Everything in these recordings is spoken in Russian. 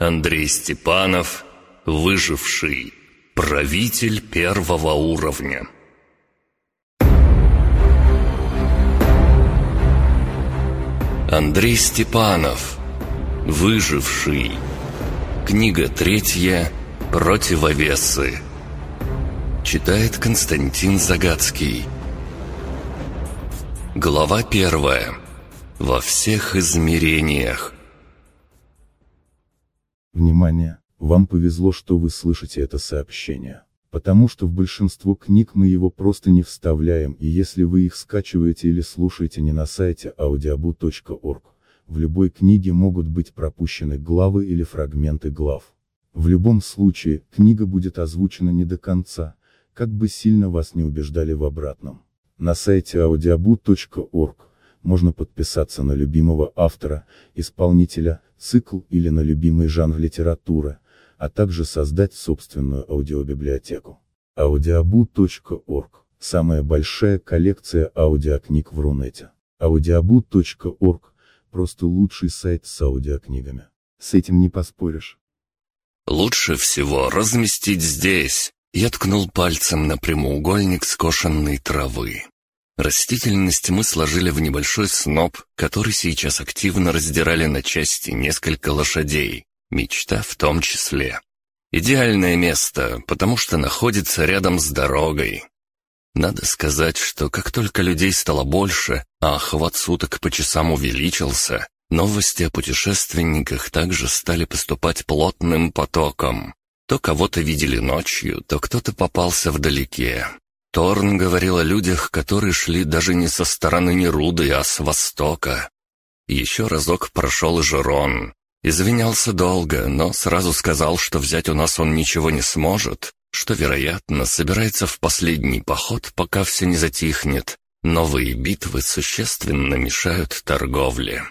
Андрей Степанов, выживший, правитель первого уровня. Андрей Степанов, выживший. Книга третья «Противовесы». Читает Константин Загадский. Глава первая. Во всех измерениях. Внимание! Вам повезло, что вы слышите это сообщение. Потому что в большинство книг мы его просто не вставляем, и если вы их скачиваете или слушаете не на сайте audiobu.org, в любой книге могут быть пропущены главы или фрагменты глав. В любом случае, книга будет озвучена не до конца, как бы сильно вас не убеждали в обратном. На сайте audiobu.org можно подписаться на любимого автора, исполнителя, цикл или на любимый жанр литературы, а также создать собственную аудиобиблиотеку. audiobu.org – самая большая коллекция аудиокниг в Рунете. audiobu.org – просто лучший сайт с аудиокнигами. С этим не поспоришь. Лучше всего разместить здесь. Я ткнул пальцем на прямоугольник скошенной травы. Растительность мы сложили в небольшой сноп, который сейчас активно раздирали на части несколько лошадей. Мечта в том числе. Идеальное место, потому что находится рядом с дорогой. Надо сказать, что как только людей стало больше, а охват суток по часам увеличился, новости о путешественниках также стали поступать плотным потоком. То кого-то видели ночью, то кто-то попался вдалеке. Торн говорил о людях, которые шли даже не со стороны Неруды, а с востока. Еще разок прошел Жерон, Извинялся долго, но сразу сказал, что взять у нас он ничего не сможет, что, вероятно, собирается в последний поход, пока все не затихнет. Новые битвы существенно мешают торговле.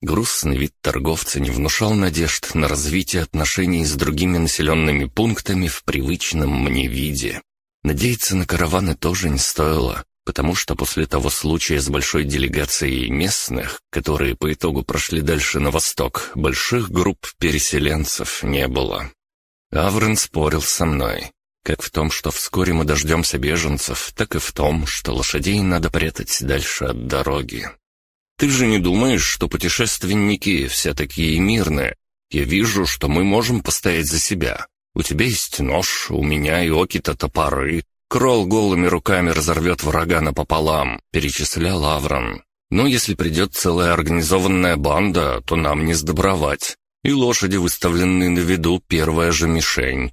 Грустный вид торговца не внушал надежд на развитие отношений с другими населенными пунктами в привычном мне виде. Надеяться на караваны тоже не стоило потому что после того случая с большой делегацией местных, которые по итогу прошли дальше на восток, больших групп переселенцев не было. Аврен спорил со мной, как в том, что вскоре мы дождемся беженцев, так и в том, что лошадей надо прятать дальше от дороги. Ты же не думаешь, что путешественники все такие мирные? Я вижу, что мы можем постоять за себя. У тебя есть нож, у меня и Окита топоры, Кролл голыми руками разорвет врага напополам», — перечислял Аврон. «Но если придет целая организованная банда, то нам не сдобровать. И лошади выставлены на виду первая же мишень».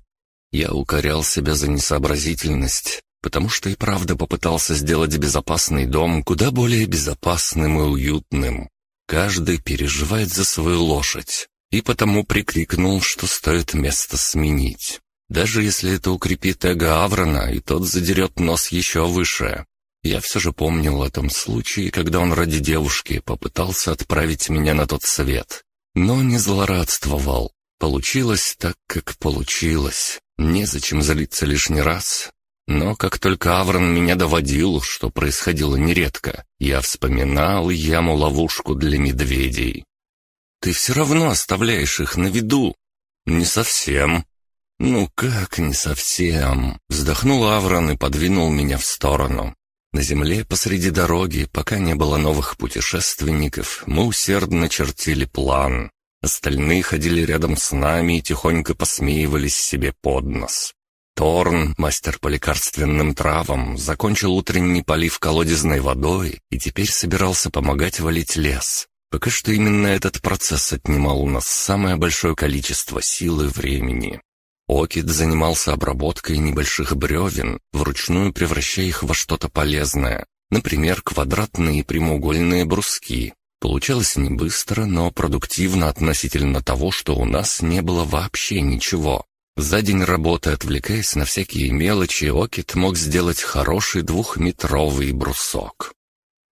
Я укорял себя за несообразительность, потому что и правда попытался сделать безопасный дом куда более безопасным и уютным. Каждый переживает за свою лошадь, и потому прикрикнул, что стоит место сменить. Даже если это укрепит эго Аврона, и тот задерет нос еще выше. Я все же помнил о том случае, когда он ради девушки попытался отправить меня на тот свет. Но не злорадствовал. Получилось так, как получилось. Незачем залиться лишний раз. Но как только Аврон меня доводил, что происходило нередко, я вспоминал яму-ловушку для медведей. «Ты все равно оставляешь их на виду». «Не совсем. «Ну как, не совсем?» Вздохнул Аврон и подвинул меня в сторону. На земле посреди дороги, пока не было новых путешественников, мы усердно чертили план. Остальные ходили рядом с нами и тихонько посмеивались себе под нос. Торн, мастер по лекарственным травам, закончил утренний полив колодезной водой и теперь собирался помогать валить лес. Пока что именно этот процесс отнимал у нас самое большое количество сил и времени. Окид занимался обработкой небольших бревен, вручную превращая их во что-то полезное, например, квадратные и прямоугольные бруски. Получалось не быстро, но продуктивно относительно того, что у нас не было вообще ничего. За день работы, отвлекаясь на всякие мелочи, Окит мог сделать хороший двухметровый брусок.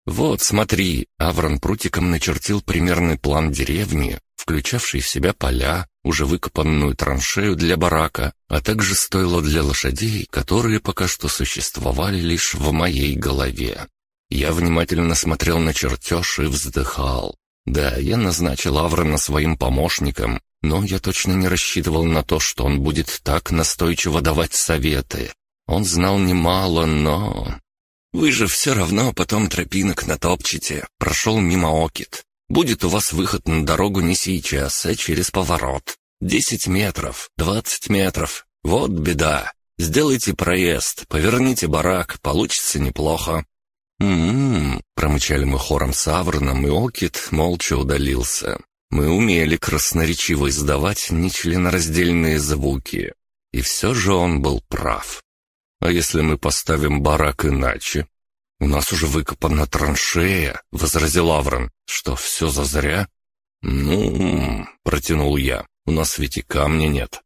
«Вот, смотри», — Аврон прутиком начертил примерный план деревни, включавший в себя поля, уже выкопанную траншею для барака, а также стойло для лошадей, которые пока что существовали лишь в моей голове. Я внимательно смотрел на чертеж и вздыхал. Да, я назначил Аврона своим помощником, Но я точно не рассчитывал на то, что он будет так настойчиво давать советы. Он знал немало, но... «Вы же все равно потом тропинок натопчете», — прошел мимо Окит. «Будет у вас выход на дорогу не сейчас, а через поворот. Десять метров, двадцать метров. Вот беда. Сделайте проезд, поверните барак, получится неплохо». «М-м-м», промычали мы хором с Авроном, и Окит молча удалился. Мы умели красноречиво издавать нечленораздельные звуки. И все же он был прав. А если мы поставим барак иначе? У нас уже выкопана траншея, — возразил Аврон. Что, все зазря? Ну, — протянул я, — у нас ведь и камня нет.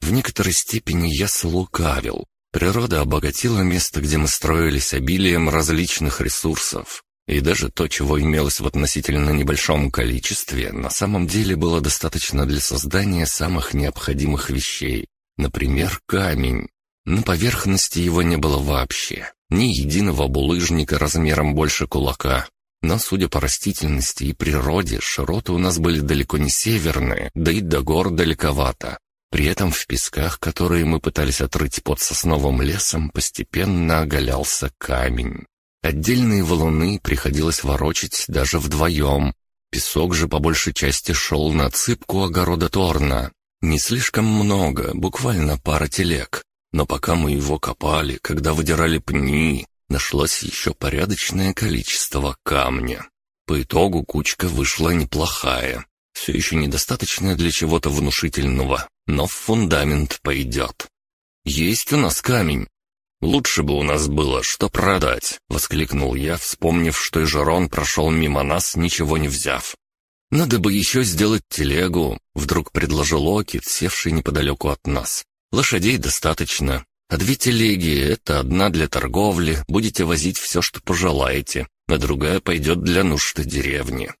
В некоторой степени я слукавил. Природа обогатила место, где мы строились обилием различных ресурсов. И даже то, чего имелось в относительно небольшом количестве, на самом деле было достаточно для создания самых необходимых вещей. Например, камень. На поверхности его не было вообще. Ни единого булыжника размером больше кулака. Но, судя по растительности и природе, широты у нас были далеко не северные, да и до гор далековато. При этом в песках, которые мы пытались отрыть под сосновым лесом, постепенно оголялся камень. Отдельные валуны приходилось ворочать даже вдвоем. Песок же по большей части шел на цыпку огорода Торна. Не слишком много, буквально пара телег. Но пока мы его копали, когда выдирали пни, нашлось еще порядочное количество камня. По итогу кучка вышла неплохая. Все еще недостаточная для чего-то внушительного, но в фундамент пойдет. «Есть у нас камень», «Лучше бы у нас было что продать», — воскликнул я, вспомнив, что и Жерон прошел мимо нас, ничего не взяв. «Надо бы еще сделать телегу», — вдруг предложил Окит, севший неподалеку от нас. «Лошадей достаточно, а две телеги — это одна для торговли, будете возить все, что пожелаете, а другая пойдет для нужд деревни».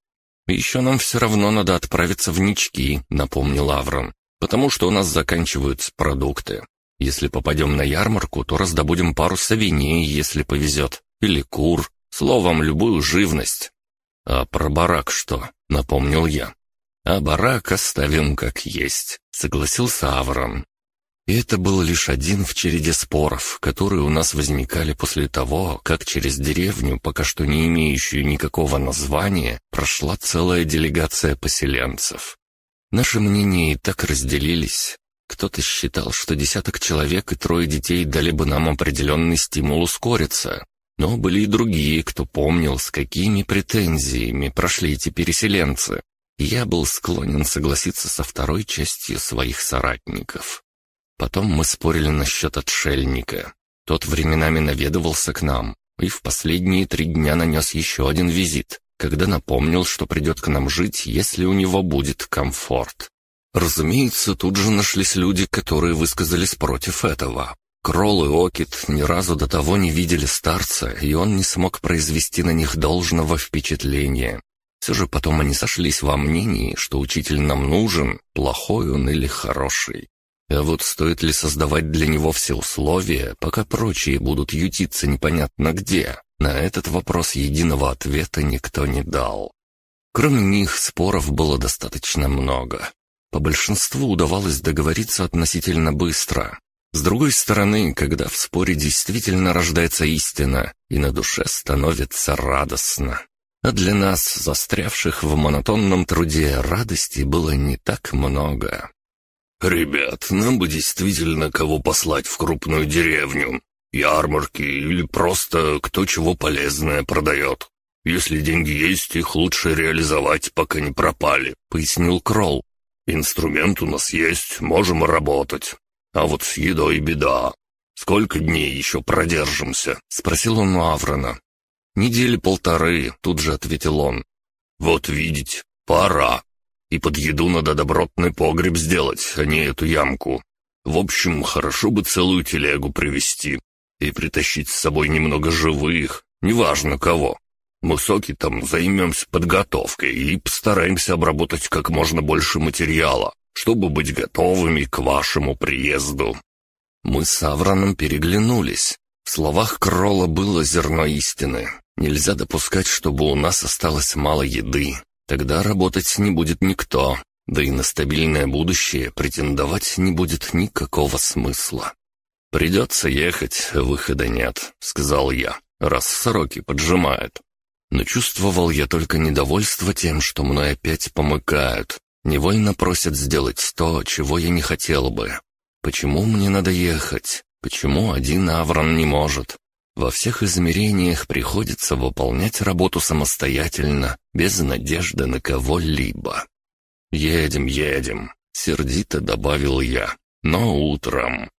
«Еще нам все равно надо отправиться в Нички», — напомнил Аврон, «потому что у нас заканчиваются продукты. Если попадем на ярмарку, то раздобудем пару свиней, если повезет, или кур, словом, любую живность. А про барак что? Напомнил я. А барак оставим как есть, согласился Аврон. И это был лишь один в череде споров, которые у нас возникали после того, как через деревню, пока что не имеющую никакого названия, прошла целая делегация поселенцев. Наши мнения и так разделились, кто-то считал, что десяток человек и трое детей дали бы нам определенный стимул ускориться. Но были и другие, кто помнил, с какими претензиями прошли эти переселенцы. Я был склонен согласиться со второй частью своих соратников. Потом мы спорили насчет отшельника. Тот временами наведывался к нам, и в последние три дня нанес еще один визит, когда напомнил, что придет к нам жить, если у него будет комфорт. Разумеется, тут же нашлись люди, которые высказались против этого. Кролл и Окит ни разу до того не видели старца, и он не смог произвести на них должного впечатления. Все же потом они сошлись во мнении, что учитель нам нужен, плохой он или хороший. А вот стоит ли создавать для него все условия, пока прочие будут ютиться непонятно где? На этот вопрос единого ответа никто не дал. Кроме них споров было достаточно много. По большинству удавалось договориться относительно быстро. С другой стороны, когда в споре действительно рождается истина, и на душе становится радостно. А для нас, застрявших в монотонном труде, радости было не так много. «Ребят, нам бы действительно кого послать в крупную деревню. Ярмарки или просто кто чего полезное продает. Если деньги есть, их лучше реализовать, пока не пропали», — пояснил Кролл. Инструмент у нас есть, можем работать. А вот с едой беда. Сколько дней еще продержимся?» — спросил он у Аврона. «Недели полторы», — тут же ответил он. «Вот видите, пора. И под еду надо добротный погреб сделать, а не эту ямку. В общем, хорошо бы целую телегу привезти и притащить с собой немного живых, неважно кого. Мы с Окитом займемся подготовкой и постараемся обработать как можно больше материала, чтобы быть готовыми к вашему приезду». Мы с Авраном переглянулись. В словах Кролла было зерно истины. Нельзя допускать, чтобы у нас осталось мало еды. Тогда работать не будет никто. Да и на стабильное будущее претендовать не будет никакого смысла. «Придется ехать, выхода нет», — сказал я, раз сроки поджимают. Но чувствовал я только недовольство тем, что мной опять помыкают, невольно просят сделать то, чего я не хотел бы. Почему мне надо ехать? Почему один Аврон не может? Во всех измерениях приходится выполнять работу самостоятельно, без надежды на кого-либо. «Едем, едем», — сердито добавил я. «Но утром».